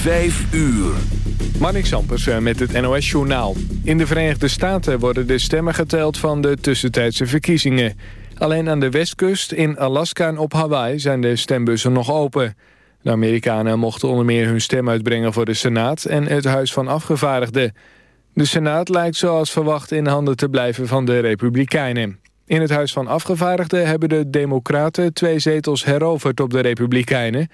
Vijf uur. Marnik Sampers eh, met het NOS-journaal. In de Verenigde Staten worden de stemmen geteld van de tussentijdse verkiezingen. Alleen aan de westkust, in Alaska en op Hawaii zijn de stembussen nog open. De Amerikanen mochten onder meer hun stem uitbrengen voor de Senaat en het Huis van Afgevaardigden. De Senaat lijkt zoals verwacht in handen te blijven van de Republikeinen. In het Huis van Afgevaardigden hebben de Democraten twee zetels heroverd op de Republikeinen...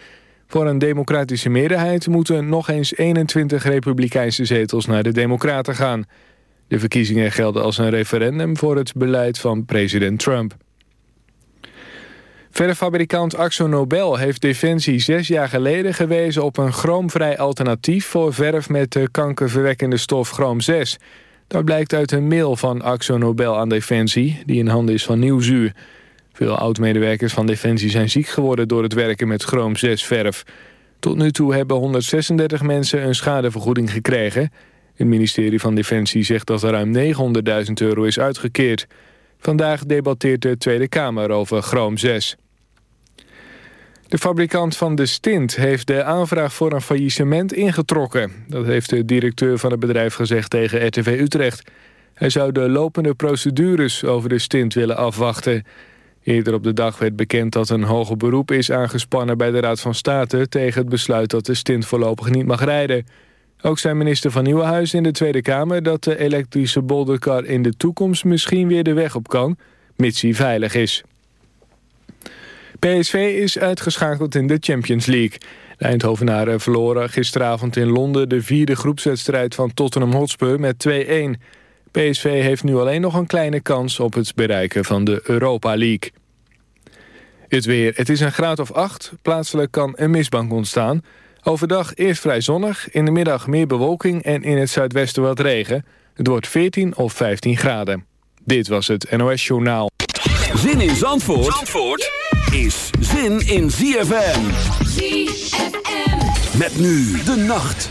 Voor een democratische meerderheid moeten nog eens 21 republikeinse zetels naar de democraten gaan. De verkiezingen gelden als een referendum voor het beleid van president Trump. Verffabrikant Axo Nobel heeft Defensie zes jaar geleden gewezen op een chroomvrij alternatief voor verf met de kankerverwekkende stof chroom 6. Dat blijkt uit een mail van Axo Nobel aan Defensie, die in handen is van Nieuwzuur. Veel oud-medewerkers van Defensie zijn ziek geworden door het werken met chroom 6-verf. Tot nu toe hebben 136 mensen een schadevergoeding gekregen. Het ministerie van Defensie zegt dat er ruim 900.000 euro is uitgekeerd. Vandaag debatteert de Tweede Kamer over chroom 6. De fabrikant van de stint heeft de aanvraag voor een faillissement ingetrokken. Dat heeft de directeur van het bedrijf gezegd tegen RTV Utrecht. Hij zou de lopende procedures over de stint willen afwachten. Eerder op de dag werd bekend dat een hoger beroep is aangespannen bij de Raad van State... tegen het besluit dat de stint voorlopig niet mag rijden. Ook zei minister van Nieuwenhuis in de Tweede Kamer... dat de elektrische bolderkar in de toekomst misschien weer de weg op kan... mits hij veilig is. PSV is uitgeschakeld in de Champions League. De Eindhovenaren verloren gisteravond in Londen... de vierde groepswedstrijd van Tottenham Hotspur met 2-1... PSV heeft nu alleen nog een kleine kans op het bereiken van de Europa League. Het weer. Het is een graad of 8. Plaatselijk kan een mistbank ontstaan. Overdag eerst vrij zonnig, in de middag meer bewolking en in het zuidwesten wat regen. Het wordt 14 of 15 graden. Dit was het NOS Journaal. Zin in Zandvoort, Zandvoort is zin in ZFM. ZFM. Met nu de nacht.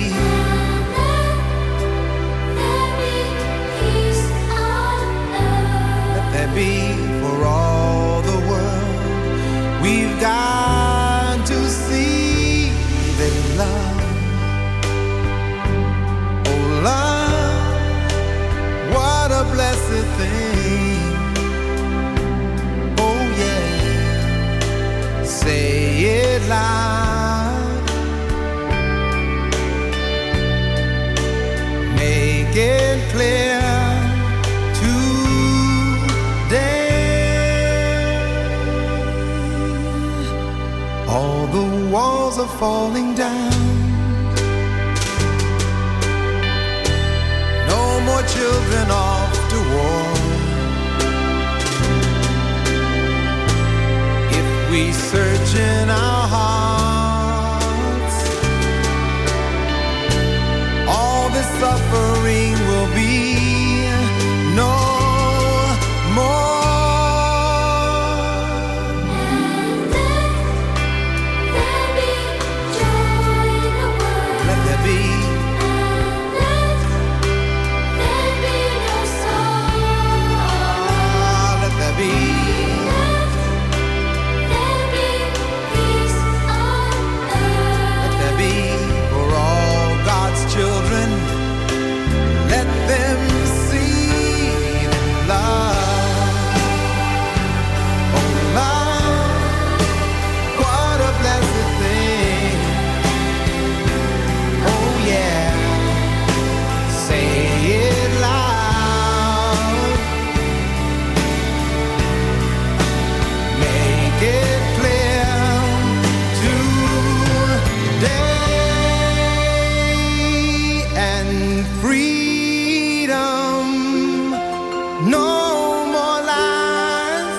No more lies.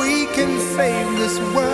We can save this world